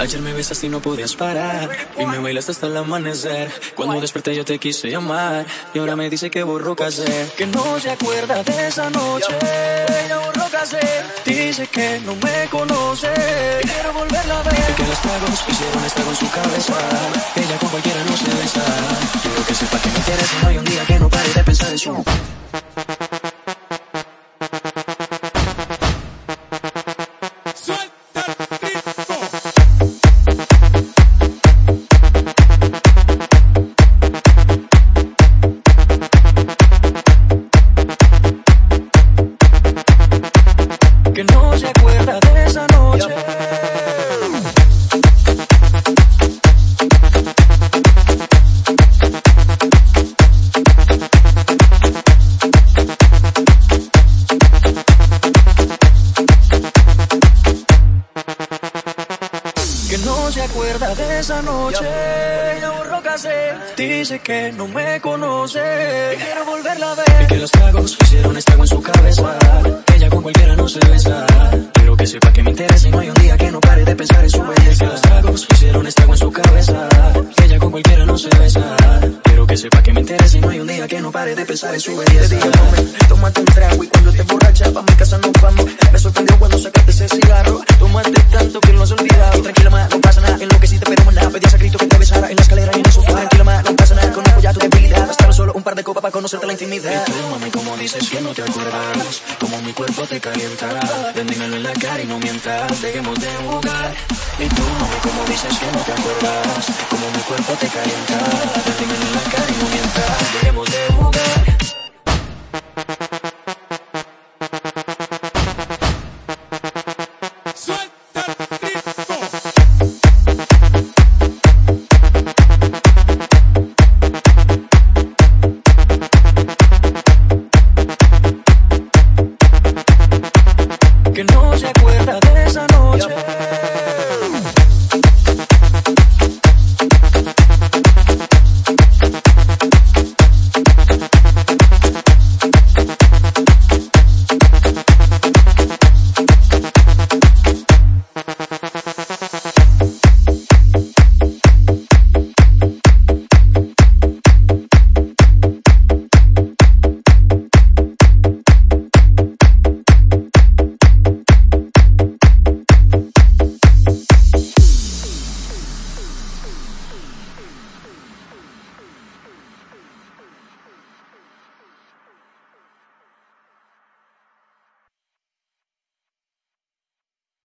Ayer me besaste y no podías parar. Y me bailaste hasta el amanecer. Cuando desperté yo te quise llamar. Y ahora me dice que borró casé. Que no se acuerda de esa noche. Ella borró casé. Dice que no me conoce. Quiero volverla a ver. Y que los tragos hicieron estrago en su cabeza. Ella con cualquiera no se besa. Quiero que sepa que me interesa. No hay un día que no pare de pensar en su. No se acuerda de esa noche. Ella borró casé. Dice que no me conoce. Que quiero volverla a ver. Y que los tragos hicieron estrago en su cabeza. Ella con cualquiera no se besa. Quiero que sepa que me interesa y no hay un día que no pare de pensar en su belleza. Que los tragos hicieron estrago en su cabeza. Ella con cualquiera no se besa. Quiero que sepa que me interesa y no hay un día que no pare de pensar en su belleza. Te digo, "Tome, tómate un trago y cuando te borracha pa' mi casa nos vamos. Me sorprendió cuando sacaste ese cigarro. Y tú, mami, como dices que no te acuerdas. Como mi cuerpo te calientará. Ven, dímelo en la cara y no mientas. Dejemos de jugar. Y tú, mami, como dices que no te acuerdas. Como mi cuerpo te calientará. Ven, dímelo en la cara y no mientas.